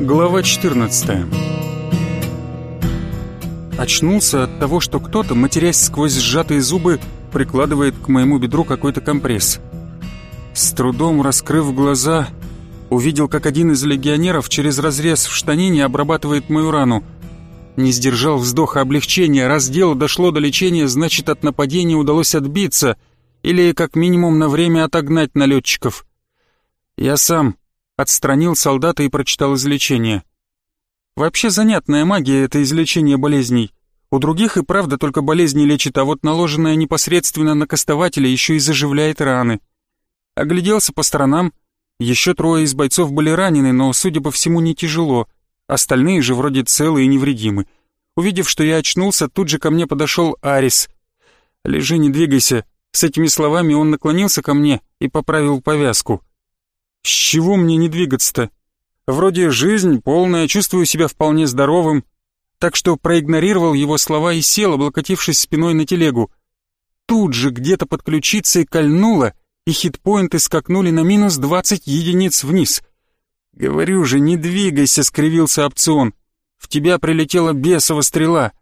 Глава 14 Очнулся от того, что кто-то, матерясь сквозь сжатые зубы, прикладывает к моему бедру какой-то компресс. С трудом раскрыв глаза, увидел, как один из легионеров через разрез в штанине обрабатывает мою рану. Не сдержал вздоха облегчения, раз дело дошло до лечения, значит, от нападения удалось отбиться или, как минимум, на время отогнать налетчиков. Я сам отстранил солдата и прочитал излечение. Вообще занятная магия — это излечение болезней. У других и правда только болезни лечит, а вот наложенная непосредственно на кастователя еще и заживляет раны. Огляделся по сторонам. Еще трое из бойцов были ранены, но, судя по всему, не тяжело. Остальные же вроде целы и невредимы. Увидев, что я очнулся, тут же ко мне подошел Арис. «Лежи, не двигайся». С этими словами он наклонился ко мне и поправил повязку. С чего мне не двигаться-то? Вроде жизнь полная, чувствую себя вполне здоровым, так что проигнорировал его слова и сел, облокотившись спиной на телегу. Тут же где-то под ключицей кольнуло, и хитпоинты скакнули на минус 20 единиц вниз. «Говорю же, не двигайся», — скривился опцион. «В тебя прилетела бесова стрела».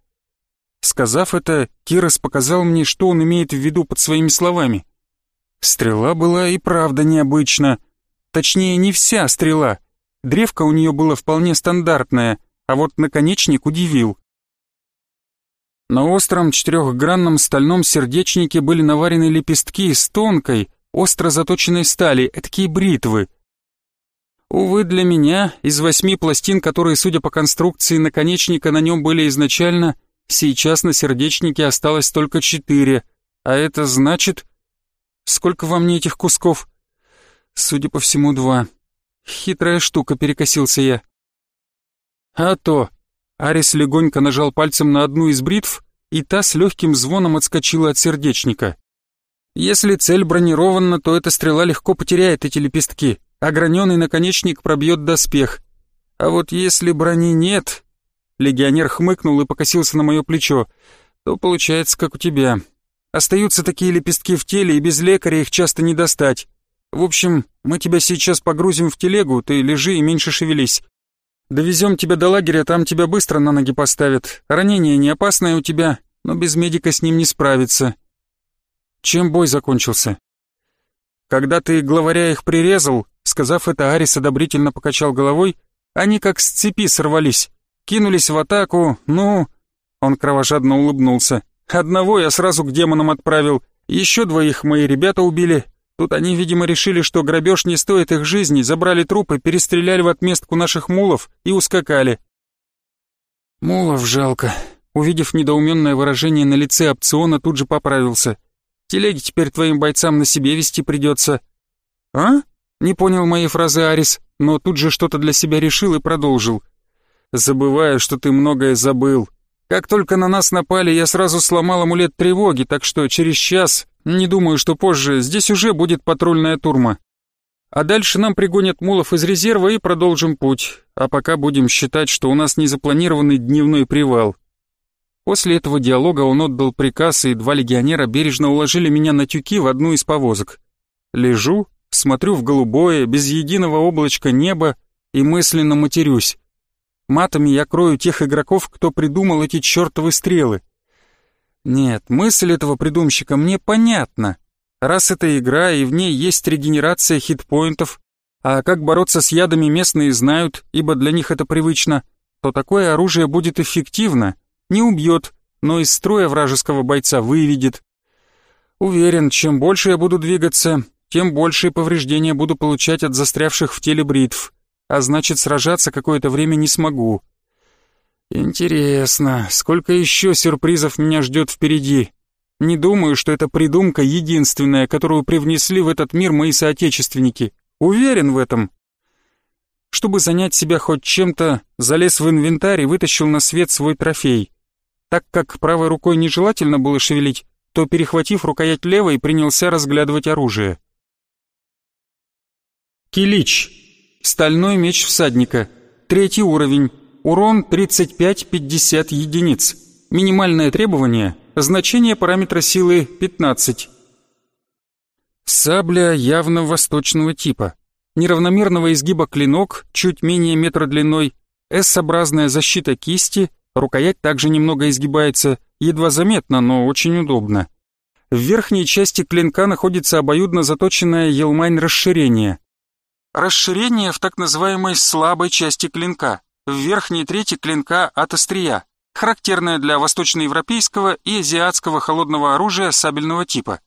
Сказав это, Кирос показал мне, что он имеет в виду под своими словами. Стрела была и правда необычна — Точнее, не вся стрела. Древко у нее было вполне стандартное, а вот наконечник удивил. На остром четырехгранном стальном сердечнике были наварены лепестки из тонкой, остро заточенной стали, такие бритвы. Увы, для меня, из восьми пластин, которые, судя по конструкции наконечника, на нем были изначально, сейчас на сердечнике осталось только четыре, а это значит... Сколько во мне этих кусков? Судя по всему, два. Хитрая штука, перекосился я. А то. Арис легонько нажал пальцем на одну из бритв, и та с легким звоном отскочила от сердечника. Если цель бронирована, то эта стрела легко потеряет эти лепестки, а граненый наконечник пробьет доспех. А вот если брони нет... Легионер хмыкнул и покосился на мое плечо. То получается, как у тебя. Остаются такие лепестки в теле, и без лекаря их часто не достать. В общем, мы тебя сейчас погрузим в телегу, ты лежи и меньше шевелись. Довезем тебя до лагеря, там тебя быстро на ноги поставят. Ранение не опасное у тебя, но без медика с ним не справиться. Чем бой закончился? Когда ты главаря их прирезал, сказав это, Арис одобрительно покачал головой, они как с цепи сорвались, кинулись в атаку, ну... Он кровожадно улыбнулся. Одного я сразу к демонам отправил, еще двоих мои ребята убили, Тут они, видимо, решили, что грабеж не стоит их жизни, забрали трупы, перестреляли в отместку наших мулов и ускакали. Мулов жалко. Увидев недоуменное выражение на лице опциона, тут же поправился. Телеги теперь твоим бойцам на себе вести придется. А? Не понял моей фразы Арис, но тут же что-то для себя решил и продолжил. Забываю, что ты многое забыл. Как только на нас напали, я сразу сломал амулет тревоги, так что через час не думаю, что позже. Здесь уже будет патрульная турма. А дальше нам пригонят мулов из резерва и продолжим путь. А пока будем считать, что у нас незапланированный дневной привал. После этого диалога он отдал приказ, и два легионера бережно уложили меня на тюки в одну из повозок. Лежу, смотрю в голубое, без единого облачка неба и мысленно матерюсь. Матами я крою тех игроков, кто придумал эти чертовы стрелы. Нет, мысль этого придумщика мне понятна. Раз это игра и в ней есть регенерация хитпоинтов, а как бороться с ядами местные знают, ибо для них это привычно, то такое оружие будет эффективно, не убьет, но из строя вражеского бойца выведет. Уверен, чем больше я буду двигаться, тем большие повреждения буду получать от застрявших в теле бритв, а значит сражаться какое-то время не смогу. Интересно, сколько еще сюрпризов меня ждет впереди. Не думаю, что эта придумка единственная, которую привнесли в этот мир мои соотечественники. Уверен в этом. Чтобы занять себя хоть чем-то, залез в инвентарь и вытащил на свет свой трофей. Так как правой рукой нежелательно было шевелить, то, перехватив рукоять левой, принялся разглядывать оружие. Килич. Стальной меч всадника. Третий уровень. Урон 35-50 единиц. Минимальное требование – значение параметра силы 15. Сабля явно восточного типа. неравномерного изгиба клинок, чуть менее метра длиной, S-образная защита кисти, рукоять также немного изгибается, едва заметно, но очень удобно. В верхней части клинка находится обоюдно заточенное елмань расширение. Расширение в так называемой слабой части клинка, в верхней трети клинка от острия, характерное для восточноевропейского и азиатского холодного оружия сабельного типа.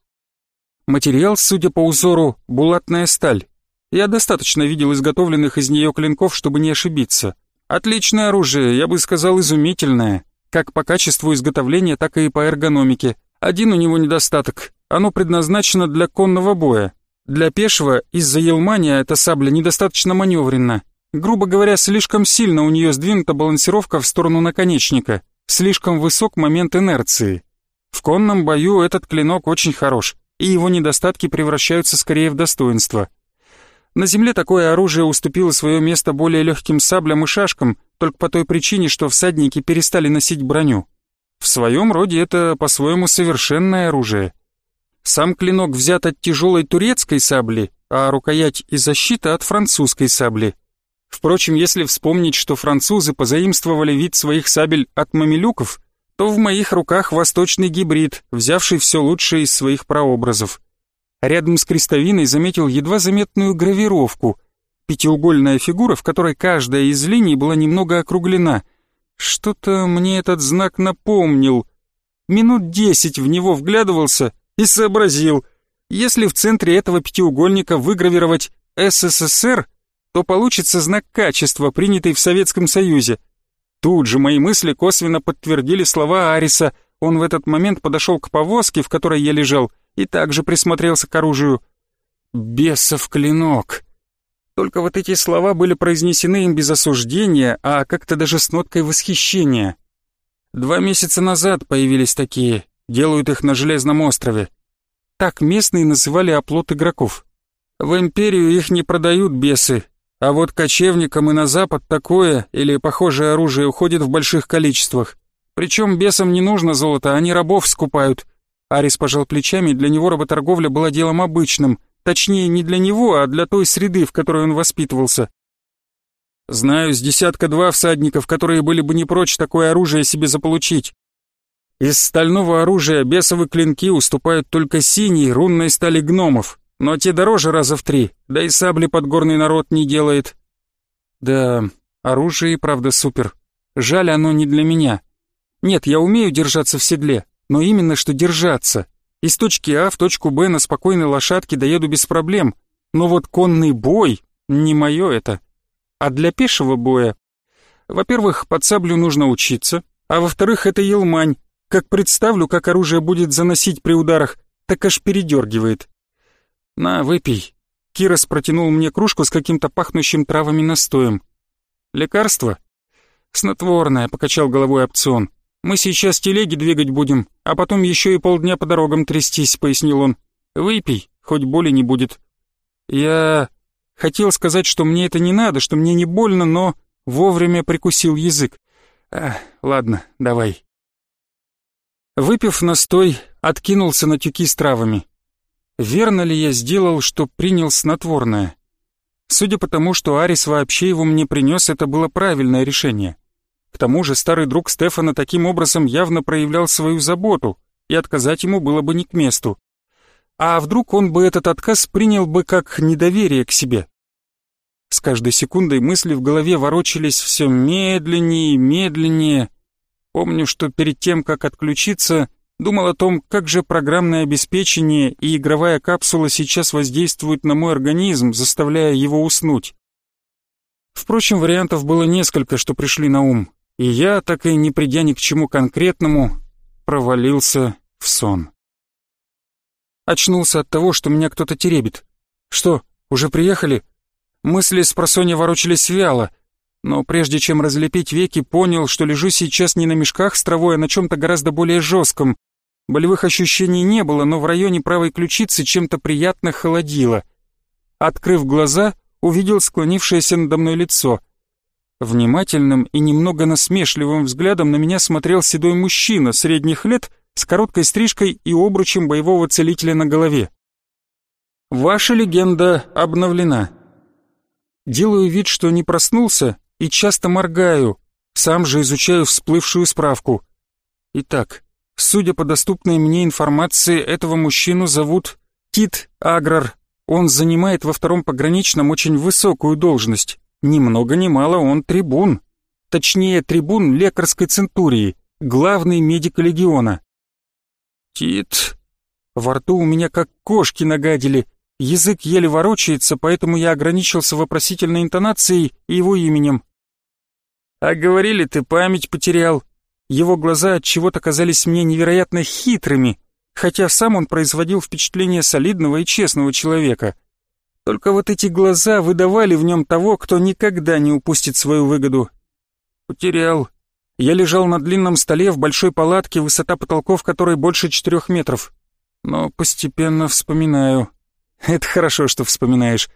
Материал, судя по узору, булатная сталь. Я достаточно видел изготовленных из нее клинков, чтобы не ошибиться. Отличное оружие, я бы сказал, изумительное, как по качеству изготовления, так и по эргономике. Один у него недостаток. Оно предназначено для конного боя. Для пешего из-за елмания эта сабля недостаточно маневренна. Грубо говоря, слишком сильно у нее сдвинута балансировка в сторону наконечника. Слишком высок момент инерции. В конном бою этот клинок очень хорош, и его недостатки превращаются скорее в достоинство. На земле такое оружие уступило свое место более легким саблям и шашкам, только по той причине, что всадники перестали носить броню. В своем роде это по-своему совершенное оружие. Сам клинок взят от тяжелой турецкой сабли, а рукоять и защита от французской сабли. Впрочем, если вспомнить, что французы позаимствовали вид своих сабель от мамилюков, то в моих руках восточный гибрид, взявший все лучшее из своих прообразов. Рядом с крестовиной заметил едва заметную гравировку. Пятиугольная фигура, в которой каждая из линий была немного округлена. Что-то мне этот знак напомнил. Минут десять в него вглядывался и сообразил. Если в центре этого пятиугольника выгравировать «СССР», то получится знак качества, принятый в Советском Союзе. Тут же мои мысли косвенно подтвердили слова Ариса. Он в этот момент подошел к повозке, в которой я лежал, и также присмотрелся к оружию. «Бесов клинок!» Только вот эти слова были произнесены им без осуждения, а как-то даже с ноткой восхищения. Два месяца назад появились такие, делают их на Железном острове. Так местные называли оплот игроков. В Империю их не продают бесы, а вот кочевникам и на запад такое или похожее оружие уходит в больших количествах. Причем бесам не нужно золото, они рабов скупают, Арис пожал плечами, для него работорговля была делом обычным, точнее не для него, а для той среды, в которой он воспитывался. Знаю с десятка-два всадников, которые были бы не прочь такое оружие себе заполучить. Из стального оружия бесовые клинки уступают только синей рунной стали гномов, но те дороже раза в три, да и сабли подгорный народ не делает. Да, оружие и правда супер. Жаль, оно не для меня. Нет, я умею держаться в седле, но именно что держаться. Из точки А в точку Б на спокойной лошадке доеду без проблем, но вот конный бой — не мое это. А для пешего боя... Во-первых, под саблю нужно учиться, а во-вторых, это елмань. Как представлю, как оружие будет заносить при ударах, так аж передергивает. «На, выпей». Кирос протянул мне кружку с каким-то пахнущим травами настоем. «Лекарство?» «Снотворное», — покачал головой опцион. Мы сейчас телеги двигать будем, а потом еще и полдня по дорогам трястись», — пояснил он. «Выпей, хоть боли не будет». Я хотел сказать, что мне это не надо, что мне не больно, но вовремя прикусил язык. А, ладно, давай. Выпив настой, откинулся на тюки с травами. Верно ли я сделал, что принял снотворное? Судя по тому, что Арис вообще его мне принес, это было правильное решение. К тому же старый друг Стефана таким образом явно проявлял свою заботу, и отказать ему было бы не к месту. А вдруг он бы этот отказ принял бы как недоверие к себе? С каждой секундой мысли в голове ворочались все медленнее и медленнее. Помню, что перед тем, как отключиться, думал о том, как же программное обеспечение и игровая капсула сейчас воздействуют на мой организм, заставляя его уснуть. Впрочем, вариантов было несколько, что пришли на ум и я, так и не придя ни к чему конкретному, провалился в сон. Очнулся от того, что меня кто-то теребит. Что, уже приехали? Мысли с просонья ворочались вяло, но прежде чем разлепить веки, понял, что лежу сейчас не на мешках с травой, а на чем-то гораздо более жестком. Болевых ощущений не было, но в районе правой ключицы чем-то приятно холодило. Открыв глаза, увидел склонившееся надо мной лицо — Внимательным и немного насмешливым взглядом на меня смотрел седой мужчина средних лет с короткой стрижкой и обручем боевого целителя на голове. Ваша легенда обновлена. Делаю вид, что не проснулся, и часто моргаю, сам же изучаю всплывшую справку. Итак, судя по доступной мне информации, этого мужчину зовут Тит Аграр. Он занимает во втором пограничном очень высокую должность. Ни много ни мало он трибун. Точнее, трибун лекарской центурии, главный медик легиона. Тит... Во рту у меня как кошки нагадили, язык еле ворочается, поэтому я ограничился вопросительной интонацией и его именем. «А говорили, ты память потерял». Его глаза от чего-то казались мне невероятно хитрыми, хотя сам он производил впечатление солидного и честного человека. Только вот эти глаза выдавали в нем того, кто никогда не упустит свою выгоду. Потерял. Я лежал на длинном столе в большой палатке, высота потолков которой больше четырех метров. Но постепенно вспоминаю. Это хорошо, что вспоминаешь.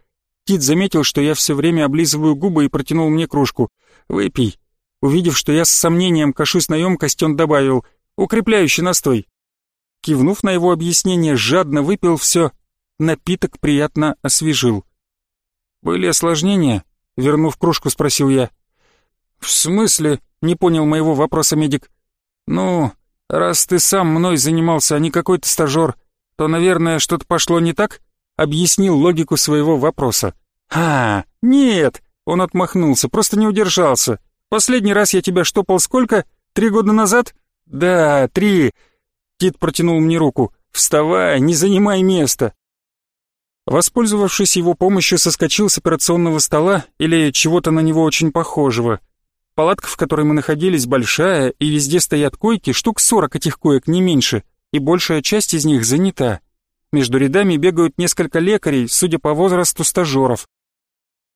Кит заметил, что я все время облизываю губы и протянул мне кружку. «Выпей». Увидев, что я с сомнением кашусь на емкость, он добавил «Укрепляющий настой». Кивнув на его объяснение, жадно выпил все. Напиток приятно освежил. «Были осложнения?» — вернув кружку, спросил я. «В смысле?» — не понял моего вопроса медик. «Ну, раз ты сам мной занимался, а не какой-то стажер, то, наверное, что-то пошло не так?» — объяснил логику своего вопроса. «А, нет!» — он отмахнулся, просто не удержался. «Последний раз я тебя штопал сколько? Три года назад?» «Да, три!» Кит протянул мне руку. «Вставай, не занимай место!» Воспользовавшись его помощью, соскочил с операционного стола или чего-то на него очень похожего. Палатка, в которой мы находились, большая, и везде стоят койки, штук сорок этих коек, не меньше, и большая часть из них занята. Между рядами бегают несколько лекарей, судя по возрасту стажеров.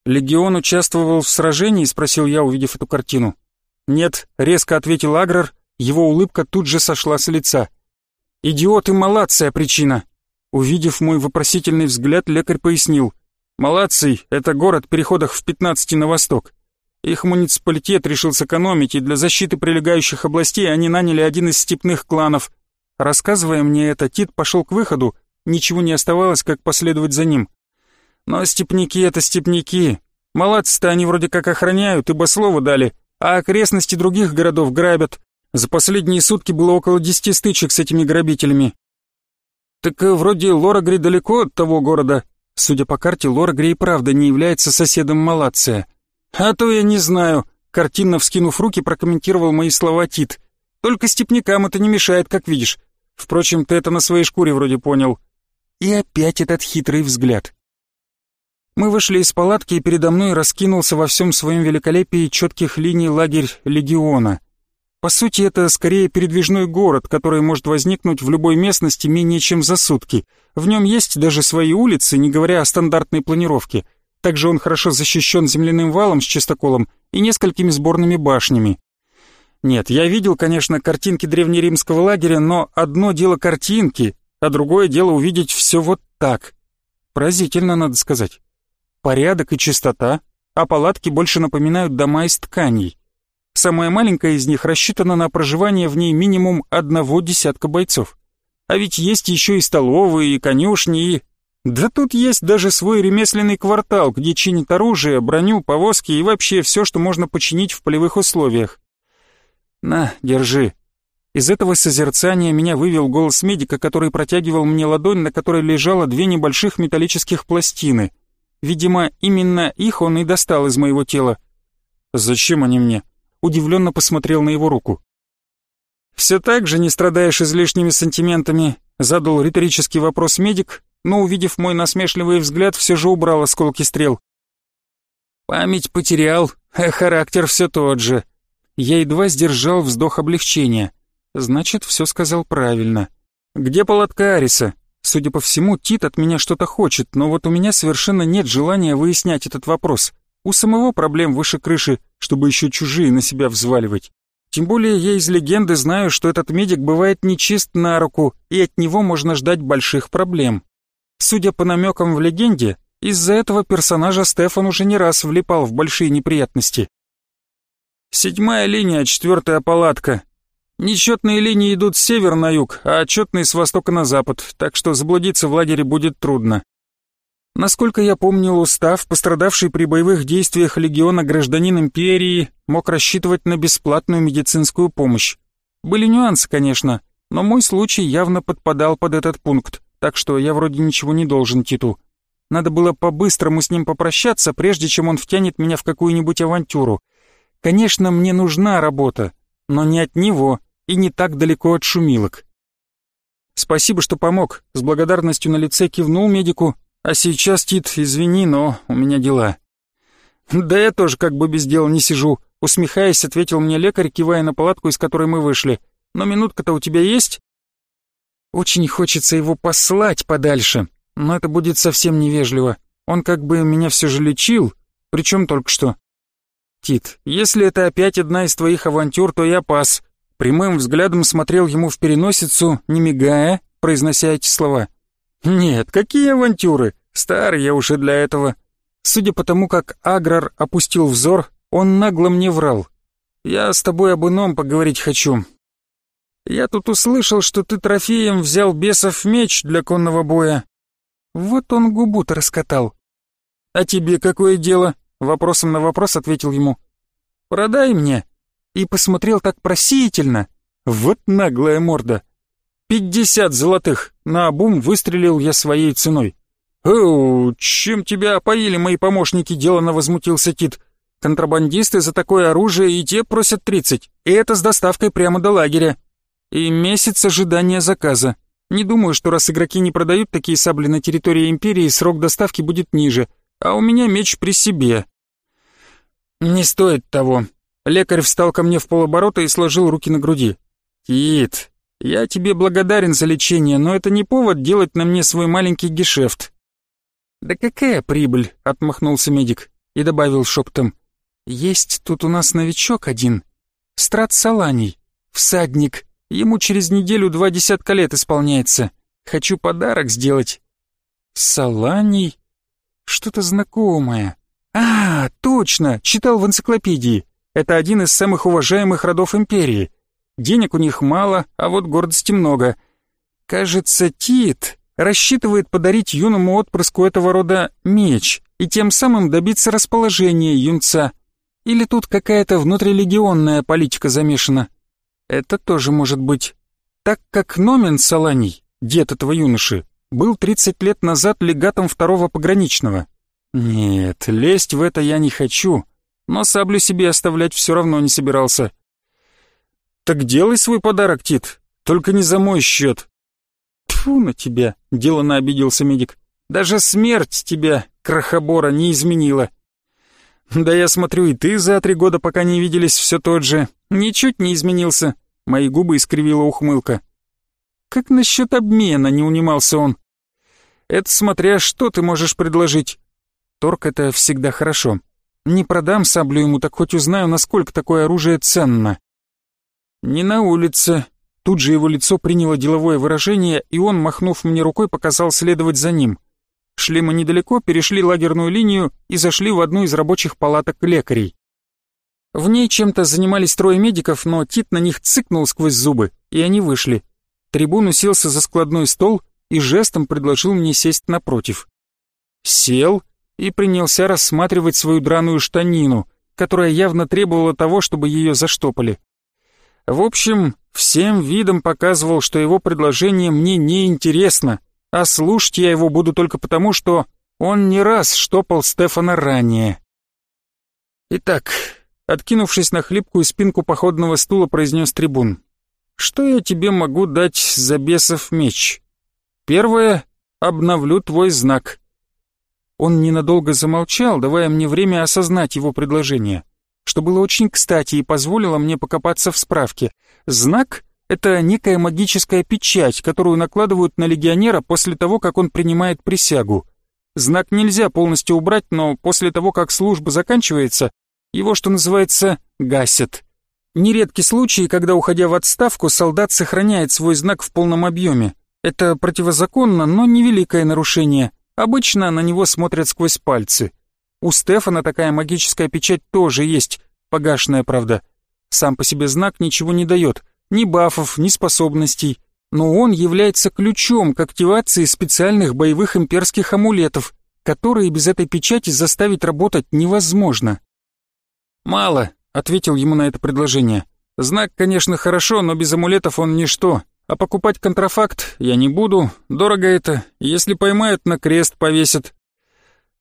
«Легион участвовал в сражении?» — спросил я, увидев эту картину. «Нет», — резко ответил Аграр, его улыбка тут же сошла с лица. «Идиоты, Малация причина!» Увидев мой вопросительный взгляд, лекарь пояснил. «Малаций — это город в переходах в 15 на восток. Их муниципалитет решил сэкономить, и для защиты прилегающих областей они наняли один из степных кланов. Рассказывая мне это, Тит пошел к выходу, ничего не оставалось, как последовать за ним. Но степняки — это степняки. Малаций-то они вроде как охраняют, ибо слово дали, а окрестности других городов грабят. За последние сутки было около десяти стычек с этими грабителями. Так э, вроде Лорагри далеко от того города. Судя по карте, Лорагри и правда не является соседом Малация. «А то я не знаю», — картинно вскинув руки, прокомментировал мои слова Тит. «Только степнякам это не мешает, как видишь. Впрочем, ты это на своей шкуре вроде понял». И опять этот хитрый взгляд. Мы вышли из палатки, и передо мной раскинулся во всем своем великолепии четких линий лагерь легиона. По сути, это скорее передвижной город, который может возникнуть в любой местности менее чем за сутки. В нем есть даже свои улицы, не говоря о стандартной планировке — также он хорошо защищен земляным валом с чистоколом и несколькими сборными башнями. Нет, я видел, конечно, картинки древнеримского лагеря, но одно дело картинки, а другое дело увидеть все вот так. Поразительно, надо сказать. Порядок и чистота, а палатки больше напоминают дома из тканей. Самая маленькая из них рассчитана на проживание в ней минимум одного десятка бойцов. А ведь есть еще и столовые, и конюшни, и... Да тут есть даже свой ремесленный квартал, где чинят оружие, броню, повозки и вообще все, что можно починить в полевых условиях. На, держи. Из этого созерцания меня вывел голос медика, который протягивал мне ладонь, на которой лежало две небольших металлических пластины. Видимо, именно их он и достал из моего тела. «Зачем они мне?» Удивленно посмотрел на его руку. «Все так же не страдаешь излишними сантиментами?» Задал риторический вопрос медик, но, увидев мой насмешливый взгляд, все же убрал осколки стрел. Память потерял, а характер все тот же. Я едва сдержал вздох облегчения. Значит, все сказал правильно. Где палатка Ариса? Судя по всему, Тит от меня что-то хочет, но вот у меня совершенно нет желания выяснять этот вопрос. У самого проблем выше крыши, чтобы еще чужие на себя взваливать. Тем более я из легенды знаю, что этот медик бывает нечист на руку, и от него можно ждать больших проблем. Судя по намекам в легенде, из-за этого персонажа Стефан уже не раз влипал в большие неприятности. Седьмая линия, четвертая палатка. Нечетные линии идут с севера на юг, а отчетные с востока на запад, так что заблудиться в лагере будет трудно. Насколько я помнил устав, пострадавший при боевых действиях легиона гражданин империи мог рассчитывать на бесплатную медицинскую помощь. Были нюансы, конечно, но мой случай явно подпадал под этот пункт, так что я вроде ничего не должен Титу. Надо было по-быстрому с ним попрощаться, прежде чем он втянет меня в какую-нибудь авантюру. Конечно, мне нужна работа, но не от него и не так далеко от шумилок. Спасибо, что помог, с благодарностью на лице кивнул медику, а сейчас, Тит, извини, но у меня дела. Да я тоже как бы без дела не сижу, усмехаясь, ответил мне лекарь, кивая на палатку, из которой мы вышли. Но минутка-то у тебя есть? Очень хочется его послать подальше, но это будет совсем невежливо. Он как бы меня все же лечил, причем только что. Тит, если это опять одна из твоих авантюр, то я пас. Прямым взглядом смотрел ему в переносицу, не мигая, произнося эти слова. Нет, какие авантюры? Старый я уже для этого. Судя по тому, как Аграр опустил взор, он нагло мне врал. Я с тобой об ином поговорить хочу. Я тут услышал, что ты трофеем взял бесов меч для конного боя. Вот он губу-то раскатал. А тебе какое дело? Вопросом на вопрос ответил ему. Продай мне. И посмотрел так просительно. Вот наглая морда. Пятьдесят золотых. На обум выстрелил я своей ценой. «Оу, чем тебя опоили мои помощники?» — делано возмутился Тит. «Контрабандисты за такое оружие и те просят тридцать, и это с доставкой прямо до лагеря. И месяц ожидания заказа. Не думаю, что раз игроки не продают такие сабли на территории Империи, срок доставки будет ниже, а у меня меч при себе». «Не стоит того». Лекарь встал ко мне в полоборота и сложил руки на груди. «Тит, я тебе благодарен за лечение, но это не повод делать на мне свой маленький гешефт». «Да какая прибыль?» — отмахнулся медик и добавил шептом. «Есть тут у нас новичок один. Страт Саланий, всадник. Ему через неделю два десятка лет исполняется. Хочу подарок сделать». «Саланий? Что-то знакомое. А, точно, читал в энциклопедии. Это один из самых уважаемых родов империи. Денег у них мало, а вот гордости много. Кажется, Тит рассчитывает подарить юному отпрыску этого рода меч и тем самым добиться расположения юнца. Или тут какая-то внутрилегионная политика замешана. Это тоже может быть. Так как Номен Саланий, дед этого юноши, был 30 лет назад легатом второго пограничного. Нет, лезть в это я не хочу, но саблю себе оставлять все равно не собирался. Так делай свой подарок, Тит, только не за мой счет. Тьфу на тебя, делано обиделся медик. Даже смерть тебя, крохобора, не изменила. Да я смотрю, и ты за три года, пока не виделись, все тот же. Ничуть не изменился. Мои губы искривила ухмылка. Как насчет обмена, не унимался он. Это смотря, что ты можешь предложить. Торг — это всегда хорошо. Не продам саблю ему, так хоть узнаю, насколько такое оружие ценно. Не на улице, Тут же его лицо приняло деловое выражение, и он, махнув мне рукой, показал следовать за ним. Шли мы недалеко, перешли лагерную линию и зашли в одну из рабочих палаток лекарей. В ней чем-то занимались трое медиков, но Тит на них цыкнул сквозь зубы, и они вышли. Трибун уселся за складной стол и жестом предложил мне сесть напротив. Сел и принялся рассматривать свою драную штанину, которая явно требовала того, чтобы ее заштопали. В общем, всем видом показывал, что его предложение мне не интересно, а слушать я его буду только потому, что он не раз штопал Стефана ранее. Итак, откинувшись на хлипкую спинку походного стула, произнес трибун. «Что я тебе могу дать за бесов меч? Первое — обновлю твой знак». Он ненадолго замолчал, давая мне время осознать его предложение что было очень кстати и позволило мне покопаться в справке. Знак — это некая магическая печать, которую накладывают на легионера после того, как он принимает присягу. Знак нельзя полностью убрать, но после того, как служба заканчивается, его, что называется, гасят. Нередки случаи, когда, уходя в отставку, солдат сохраняет свой знак в полном объеме. Это противозаконно, но невеликое нарушение. Обычно на него смотрят сквозь пальцы. У Стефана такая магическая печать тоже есть, погашенная, правда. Сам по себе знак ничего не дает, ни бафов, ни способностей, но он является ключом к активации специальных боевых имперских амулетов, которые без этой печати заставить работать невозможно. «Мало», — ответил ему на это предложение. «Знак, конечно, хорошо, но без амулетов он ничто. А покупать контрафакт я не буду, дорого это, если поймают, на крест повесят».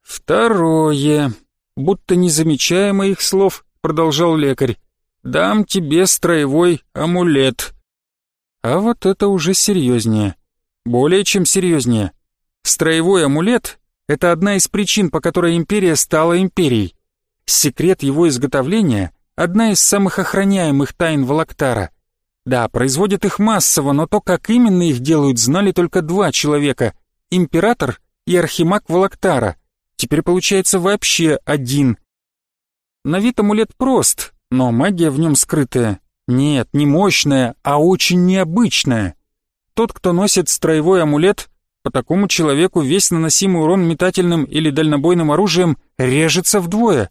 «Второе», будто не замечая моих слов, продолжал лекарь. «Дам тебе строевой амулет». А вот это уже серьезнее. Более чем серьезнее. Строевой амулет — это одна из причин, по которой империя стала империей. Секрет его изготовления — одна из самых охраняемых тайн Валактара. Да, производят их массово, но то, как именно их делают, знали только два человека — император и архимаг Валактара. Теперь получается вообще один. На вид амулет прост, но магия в нем скрытая. Нет, не мощная, а очень необычная. Тот, кто носит строевой амулет, по такому человеку весь наносимый урон метательным или дальнобойным оружием режется вдвое.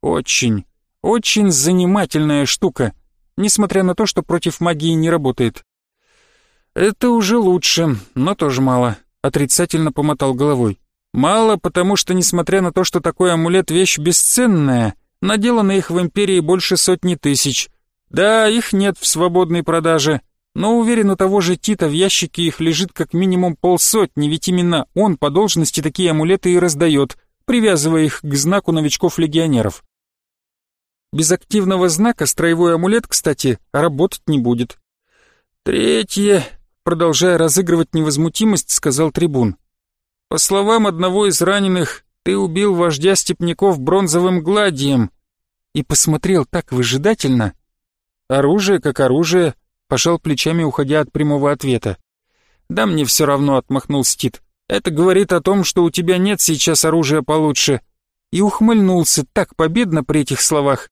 Очень, очень занимательная штука, несмотря на то, что против магии не работает. Это уже лучше, но тоже мало, отрицательно помотал головой. Мало, потому что, несмотря на то, что такой амулет вещь бесценная, наделано их в Империи больше сотни тысяч. Да, их нет в свободной продаже, но уверен, у того же Тита в ящике их лежит как минимум полсотни, ведь именно он по должности такие амулеты и раздает, привязывая их к знаку новичков-легионеров. Без активного знака строевой амулет, кстати, работать не будет. Третье, продолжая разыгрывать невозмутимость, сказал трибун. По словам одного из раненых, ты убил вождя степняков бронзовым гладием. И посмотрел так выжидательно. Оружие как оружие, Пожал плечами, уходя от прямого ответа. «Да мне все равно», — отмахнул Стит. «Это говорит о том, что у тебя нет сейчас оружия получше». И ухмыльнулся так победно при этих словах.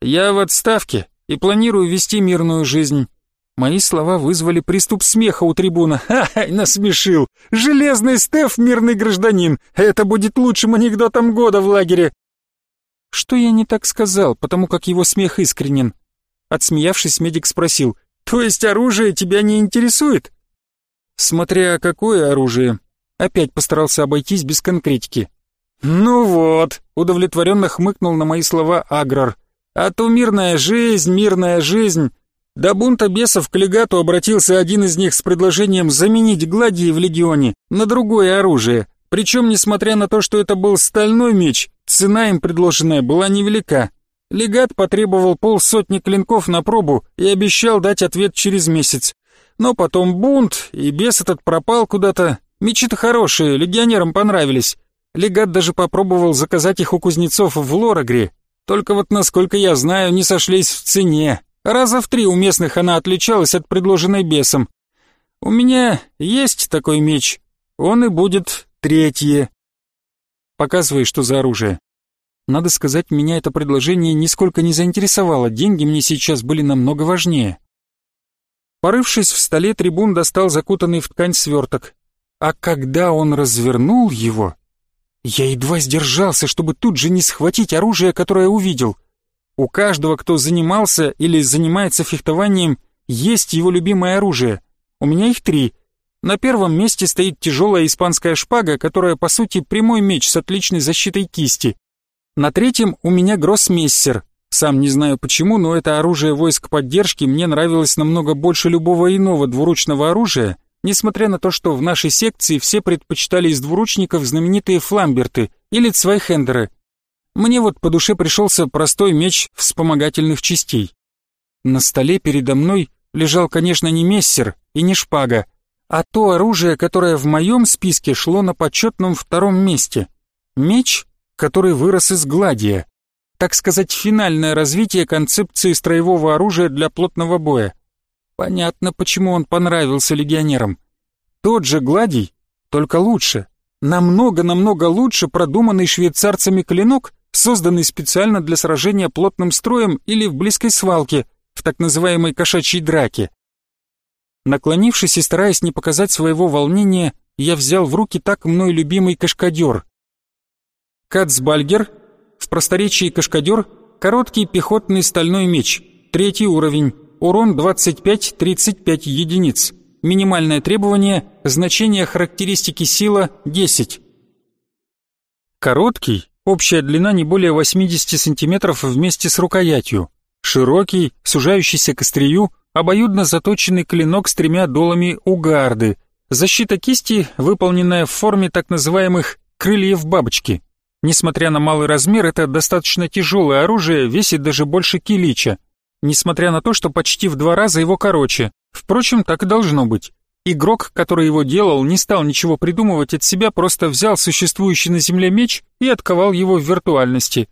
«Я в отставке и планирую вести мирную жизнь». Мои слова вызвали приступ смеха у трибуна. «Ха-ха, насмешил! Железный Стеф, мирный гражданин! Это будет лучшим анекдотом года в лагере!» Что я не так сказал, потому как его смех искренен? Отсмеявшись, медик спросил, то есть оружие тебя не интересует? Смотря какое оружие. Опять постарался обойтись без конкретики. Ну вот, удовлетворенно хмыкнул на мои слова Аграр. А то мирная жизнь, мирная жизнь. До бунта бесов к легату обратился один из них с предложением заменить гладии в легионе на другое оружие. Причем, несмотря на то, что это был стальной меч, цена им предложенная была невелика. Легат потребовал полсотни клинков на пробу и обещал дать ответ через месяц. Но потом бунт, и бес этот пропал куда-то. Мечи-то хорошие, легионерам понравились. Легат даже попробовал заказать их у кузнецов в Лорагре. Только вот, насколько я знаю, не сошлись в цене. Раза в три у местных она отличалась от предложенной бесом. У меня есть такой меч. Он и будет третье. Показывай, что за оружие. Надо сказать, меня это предложение нисколько не заинтересовало, деньги мне сейчас были намного важнее. Порывшись в столе, трибун достал закутанный в ткань сверток. А когда он развернул его, я едва сдержался, чтобы тут же не схватить оружие, которое увидел. У каждого, кто занимался или занимается фехтованием, есть его любимое оружие. У меня их три. На первом месте стоит тяжелая испанская шпага, которая по сути прямой меч с отличной защитой кисти. На третьем у меня гроссмейстер. Сам не знаю почему, но это оружие войск поддержки мне нравилось намного больше любого иного двуручного оружия, несмотря на то, что в нашей секции все предпочитали из двуручников знаменитые фламберты или цвайхендеры. Мне вот по душе пришелся простой меч вспомогательных частей. На столе передо мной лежал, конечно, не мессер и не шпага, а то оружие, которое в моем списке шло на почетном втором месте. Меч который вырос из гладия. Так сказать, финальное развитие концепции строевого оружия для плотного боя. Понятно, почему он понравился легионерам. Тот же гладий, только лучше. Намного-намного лучше продуманный швейцарцами клинок, созданный специально для сражения плотным строем или в близкой свалке, в так называемой кошачьей драке. Наклонившись и стараясь не показать своего волнения, я взял в руки так мной любимый кашкадер. Кацбальгер, в просторечии кашкадер, короткий пехотный стальной меч, третий уровень, урон 25-35 единиц. Минимальное требование, значение характеристики сила 10. Короткий, общая длина не более 80 сантиметров вместе с рукоятью. Широкий, сужающийся к острию, обоюдно заточенный клинок с тремя долами угарды. Защита кисти, выполненная в форме так называемых «крыльев бабочки». Несмотря на малый размер, это достаточно тяжелое оружие, весит даже больше килича. Несмотря на то, что почти в два раза его короче. Впрочем, так и должно быть. Игрок, который его делал, не стал ничего придумывать от себя, просто взял существующий на Земле меч и отковал его в виртуальности.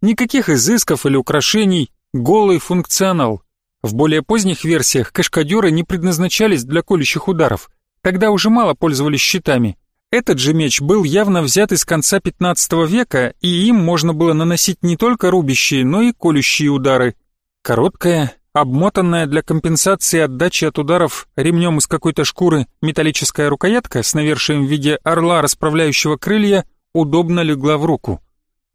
Никаких изысков или украшений, голый функционал. В более поздних версиях кашкадеры не предназначались для колющих ударов. Тогда уже мало пользовались щитами. Этот же меч был явно взят из конца 15 века, и им можно было наносить не только рубящие, но и колющие удары. Короткая, обмотанная для компенсации отдачи от ударов ремнем из какой-то шкуры металлическая рукоятка с навершием в виде орла, расправляющего крылья, удобно легла в руку.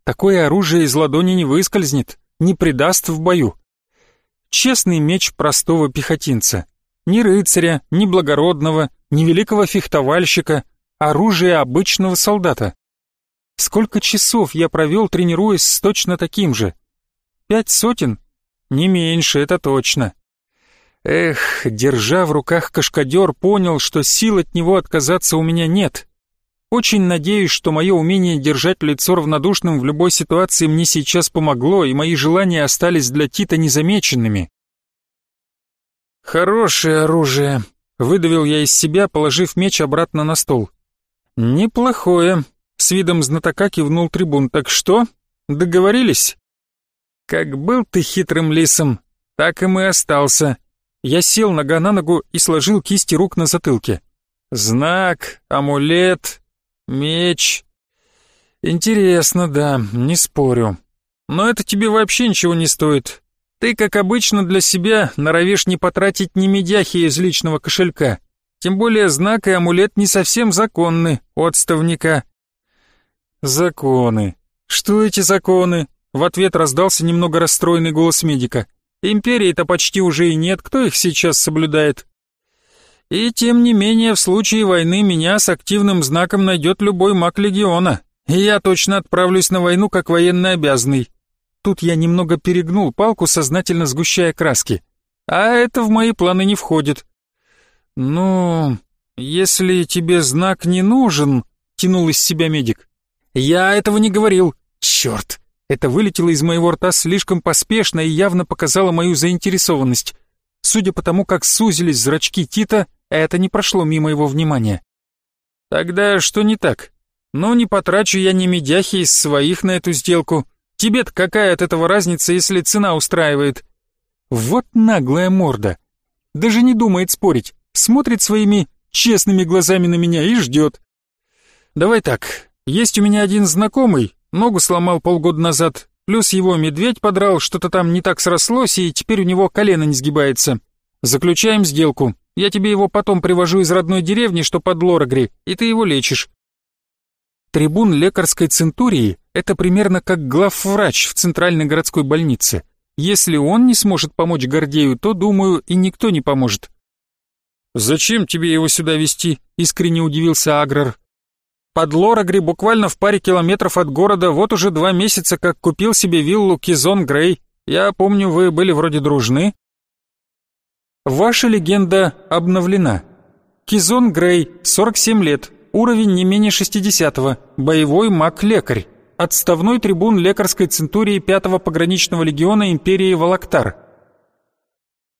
Такое оружие из ладони не выскользнет, не предаст в бою. Честный меч простого пехотинца. Ни рыцаря, ни благородного, ни великого фехтовальщика, оружие обычного солдата. Сколько часов я провел, тренируясь с точно таким же? Пять сотен? Не меньше, это точно. Эх, держа в руках кашкадер, понял, что сил от него отказаться у меня нет. Очень надеюсь, что мое умение держать лицо равнодушным в любой ситуации мне сейчас помогло, и мои желания остались для Тита незамеченными. «Хорошее оружие», — выдавил я из себя, положив меч обратно на стол. «Неплохое», — с видом знатока кивнул трибун. «Так что, договорились?» «Как был ты хитрым лисом, так и мы остался». Я сел нога на ногу и сложил кисти рук на затылке. «Знак, амулет, Меч. Интересно, да, не спорю. Но это тебе вообще ничего не стоит. Ты, как обычно, для себя норовишь не потратить ни медяхи из личного кошелька. Тем более знак и амулет не совсем законны отставника. Законы. Что эти законы? В ответ раздался немного расстроенный голос медика. Империи-то почти уже и нет, кто их сейчас соблюдает? И тем не менее, в случае войны меня с активным знаком найдет любой маг легиона, и я точно отправлюсь на войну как военно обязанный. Тут я немного перегнул палку, сознательно сгущая краски. А это в мои планы не входит. Ну, если тебе знак не нужен, тянул из себя медик. Я этого не говорил. Черт! Это вылетело из моего рта слишком поспешно и явно показало мою заинтересованность. Судя по тому, как сузились зрачки Тита, это не прошло мимо его внимания. Тогда что не так? Ну, не потрачу я ни медяхи из своих на эту сделку. Тебе-то какая от этого разница, если цена устраивает? Вот наглая морда. Даже не думает спорить, смотрит своими честными глазами на меня и ждет. Давай так, есть у меня один знакомый, ногу сломал полгода назад, плюс его медведь подрал, что-то там не так срослось, и теперь у него колено не сгибается. Заключаем сделку. Я тебе его потом привожу из родной деревни, что под Лорагри, и ты его лечишь. Трибун лекарской центурии — это примерно как главврач в центральной городской больнице. Если он не сможет помочь Гордею, то, думаю, и никто не поможет. «Зачем тебе его сюда вести? искренне удивился Аграр. «Под Лорагри, буквально в паре километров от города, вот уже два месяца как купил себе виллу Кизон Грей. Я помню, вы были вроде дружны». Ваша легенда обновлена. Кизон Грей, 47 лет, уровень не менее 60-го, боевой маг-лекарь, отставной трибун лекарской центурии 5-го пограничного легиона империи Валактар.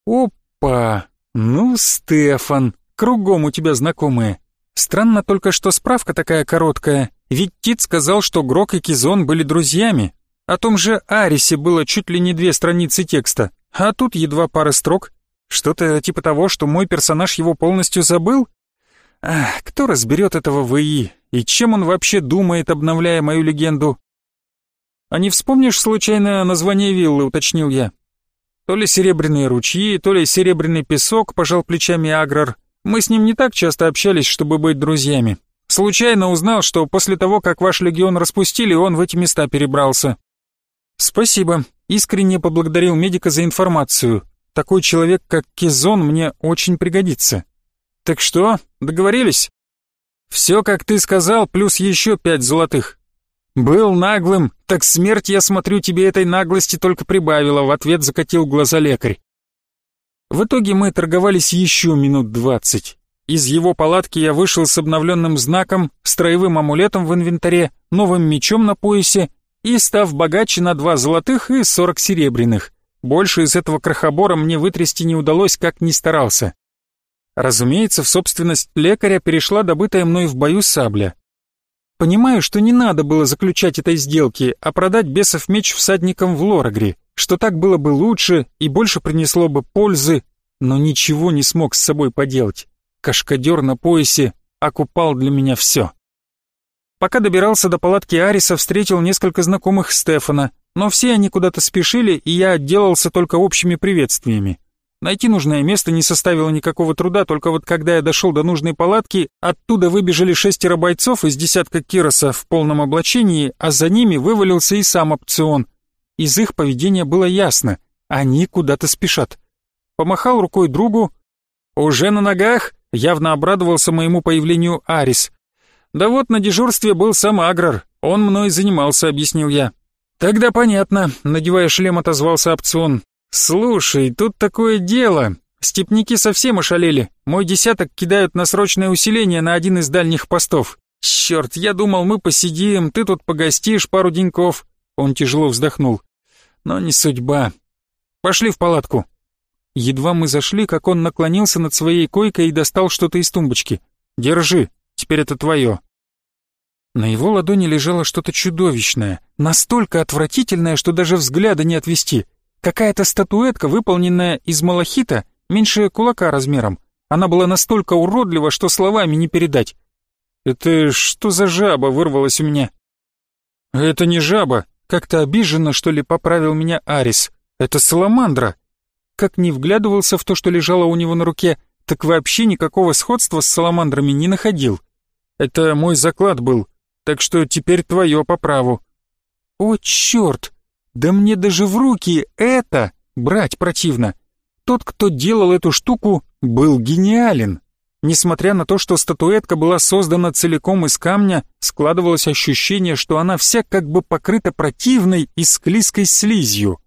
Опа! Ну, Стефан, кругом у тебя знакомые. Странно только, что справка такая короткая, ведь Тит сказал, что Грок и Кизон были друзьями. О том же Арисе было чуть ли не две страницы текста, а тут едва пара строк, что-то типа того, что мой персонаж его полностью забыл? Ах, кто разберет этого ВИ? И чем он вообще думает, обновляя мою легенду? А не вспомнишь случайно название виллы, уточнил я. То ли серебряные ручьи, то ли серебряный песок, пожал плечами Аграр. Мы с ним не так часто общались, чтобы быть друзьями. Случайно узнал, что после того, как ваш легион распустили, он в эти места перебрался. Спасибо. Искренне поблагодарил медика за информацию. Такой человек, как Кизон, мне очень пригодится. Так что, договорились? Все, как ты сказал, плюс еще пять золотых. «Был наглым, так смерть, я смотрю, тебе этой наглости только прибавила», в ответ закатил глаза лекарь. В итоге мы торговались еще минут двадцать. Из его палатки я вышел с обновленным знаком, строевым амулетом в инвентаре, новым мечом на поясе и став богаче на два золотых и сорок серебряных. Больше из этого крохобора мне вытрясти не удалось, как ни старался. Разумеется, в собственность лекаря перешла добытая мной в бою сабля. Понимаю, что не надо было заключать этой сделки, а продать бесов меч всадникам в Лорагре, что так было бы лучше и больше принесло бы пользы, но ничего не смог с собой поделать. Кашкадер на поясе окупал для меня все. Пока добирался до палатки Ариса, встретил несколько знакомых Стефана, но все они куда-то спешили, и я отделался только общими приветствиями. Найти нужное место не составило никакого труда, только вот когда я дошел до нужной палатки, оттуда выбежали шестеро бойцов из десятка кироса в полном облачении, а за ними вывалился и сам опцион. Из их поведения было ясно, они куда-то спешат. Помахал рукой другу. «Уже на ногах?» — явно обрадовался моему появлению Арис. «Да вот на дежурстве был сам Аграр, он мной занимался», — объяснил я. «Тогда понятно», — надевая шлем, отозвался опцион. «Слушай, тут такое дело. Степники совсем ошалели. Мой десяток кидают на срочное усиление на один из дальних постов. Черт, я думал, мы посидим, ты тут погостишь пару деньков». Он тяжело вздохнул. «Но не судьба. Пошли в палатку». Едва мы зашли, как он наклонился над своей койкой и достал что-то из тумбочки. «Держи, теперь это твое». На его ладони лежало что-то чудовищное, настолько отвратительное, что даже взгляда не отвести. Какая-то статуэтка, выполненная из малахита, меньше кулака размером. Она была настолько уродлива, что словами не передать. «Это что за жаба?» — вырвалась у меня. «Это не жаба», — как-то обиженно, что ли, поправил меня Арис. «Это саламандра». Как не вглядывался в то, что лежало у него на руке, так вообще никакого сходства с саламандрами не находил. Это мой заклад был, так что теперь твое по праву. О, черт! Да мне даже в руки это брать противно. Тот, кто делал эту штуку, был гениален. Несмотря на то, что статуэтка была создана целиком из камня, складывалось ощущение, что она вся как бы покрыта противной и склизкой слизью.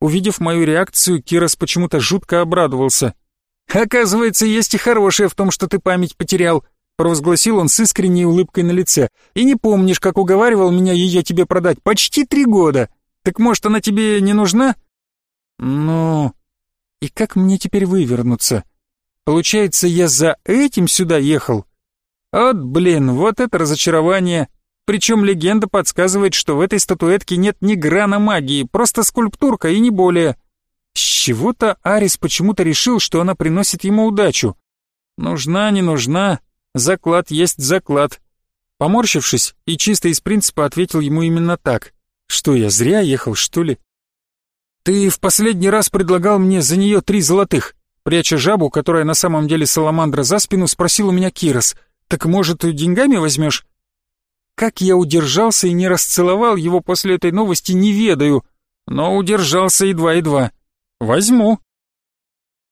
Увидев мою реакцию, Кирос почему-то жутко обрадовался. «Оказывается, есть и хорошее в том, что ты память потерял», провозгласил он с искренней улыбкой на лице. «И не помнишь, как уговаривал меня ее тебе продать почти три года?» Так может, она тебе не нужна? Ну, и как мне теперь вывернуться? Получается, я за этим сюда ехал? Вот, блин, вот это разочарование. Причем легенда подсказывает, что в этой статуэтке нет ни грана магии, просто скульптурка и не более. С чего-то Арис почему-то решил, что она приносит ему удачу. Нужна, не нужна, заклад есть заклад. Поморщившись и чисто из принципа ответил ему именно так. Что я зря ехал, что ли? Ты в последний раз предлагал мне за нее три золотых. Пряча жабу, которая на самом деле саламандра за спину, спросил у меня Кирос. Так может, деньгами возьмешь? Как я удержался и не расцеловал его после этой новости, не ведаю, но удержался едва-едва. Возьму.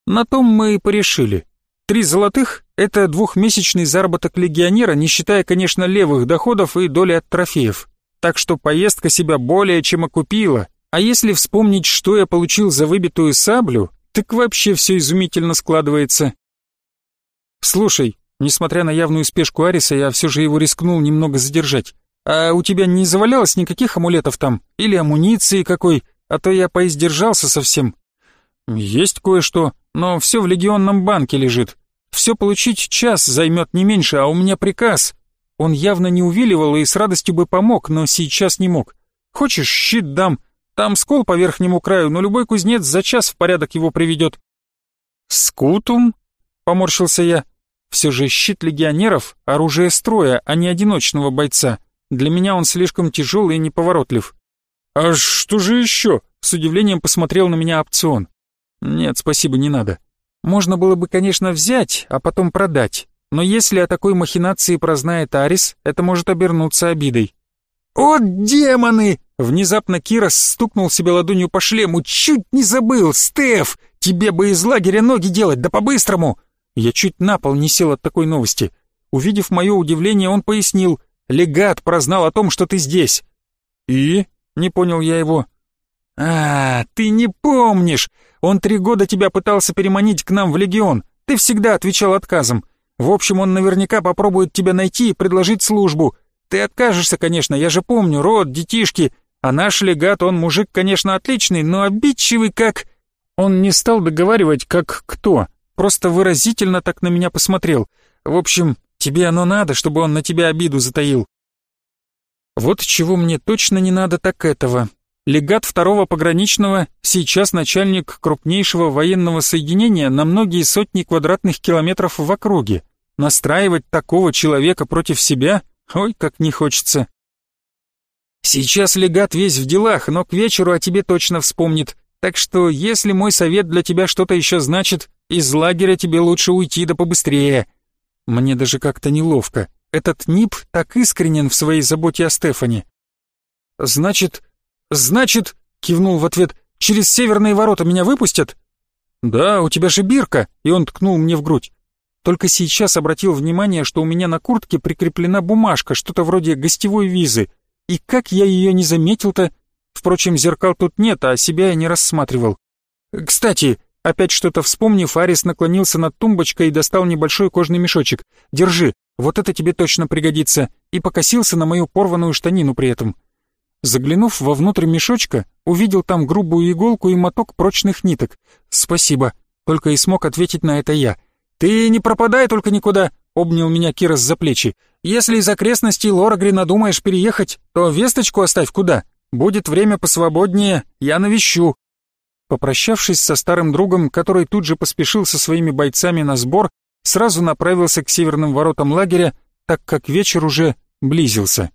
На том мы и порешили. Три золотых — это двухмесячный заработок легионера, не считая, конечно, левых доходов и доли от трофеев так что поездка себя более чем окупила. А если вспомнить, что я получил за выбитую саблю, так вообще все изумительно складывается. Слушай, несмотря на явную спешку Ариса, я все же его рискнул немного задержать. А у тебя не завалялось никаких амулетов там? Или амуниции какой? А то я поиздержался совсем. Есть кое-что, но все в легионном банке лежит. Все получить час займет не меньше, а у меня приказ. Он явно не увиливал и с радостью бы помог, но сейчас не мог. «Хочешь, щит дам? Там скол по верхнему краю, но любой кузнец за час в порядок его приведет». «Скутум?» — поморщился я. «Все же щит легионеров — оружие строя, а не одиночного бойца. Для меня он слишком тяжелый и неповоротлив». «А что же еще?» — с удивлением посмотрел на меня опцион. «Нет, спасибо, не надо. Можно было бы, конечно, взять, а потом продать. Но если о такой махинации прознает Арис, это может обернуться обидой. «О, демоны!» Внезапно Кирос стукнул себе ладонью по шлему. «Чуть не забыл! Стеф! Тебе бы из лагеря ноги делать, да по-быстрому!» Я чуть на пол не сел от такой новости. Увидев мое удивление, он пояснил. Легат прознал о том, что ты здесь». «И?» — не понял я его. «А, ты не помнишь! Он три года тебя пытался переманить к нам в Легион. Ты всегда отвечал отказом. В общем, он наверняка попробует тебя найти и предложить службу. Ты откажешься, конечно, я же помню, род, детишки. А наш легат, он мужик, конечно, отличный, но обидчивый как...» Он не стал договаривать, как кто, просто выразительно так на меня посмотрел. В общем, тебе оно надо, чтобы он на тебя обиду затаил. Вот чего мне точно не надо, так этого. Легат второго пограничного, сейчас начальник крупнейшего военного соединения на многие сотни квадратных километров в округе. Настраивать такого человека против себя, ой, как не хочется. Сейчас легат весь в делах, но к вечеру о тебе точно вспомнит. Так что, если мой совет для тебя что-то еще значит, из лагеря тебе лучше уйти да побыстрее. Мне даже как-то неловко. Этот Нип так искренен в своей заботе о Стефане. Значит, значит, кивнул в ответ, через северные ворота меня выпустят? Да, у тебя же бирка, и он ткнул мне в грудь. Только сейчас обратил внимание, что у меня на куртке прикреплена бумажка, что-то вроде гостевой визы. И как я ее не заметил-то? Впрочем, зеркал тут нет, а себя я не рассматривал. Кстати, опять что-то вспомнив, Арис наклонился над тумбочкой и достал небольшой кожный мешочек. «Держи, вот это тебе точно пригодится», и покосился на мою порванную штанину при этом. Заглянув вовнутрь мешочка, увидел там грубую иголку и моток прочных ниток. «Спасибо», только и смог ответить на это я. «Ты не пропадай только никуда», — обнял меня Кирос за плечи. «Если из окрестностей Лорагри надумаешь переехать, то весточку оставь куда. Будет время посвободнее, я навещу». Попрощавшись со старым другом, который тут же поспешил со своими бойцами на сбор, сразу направился к северным воротам лагеря, так как вечер уже близился.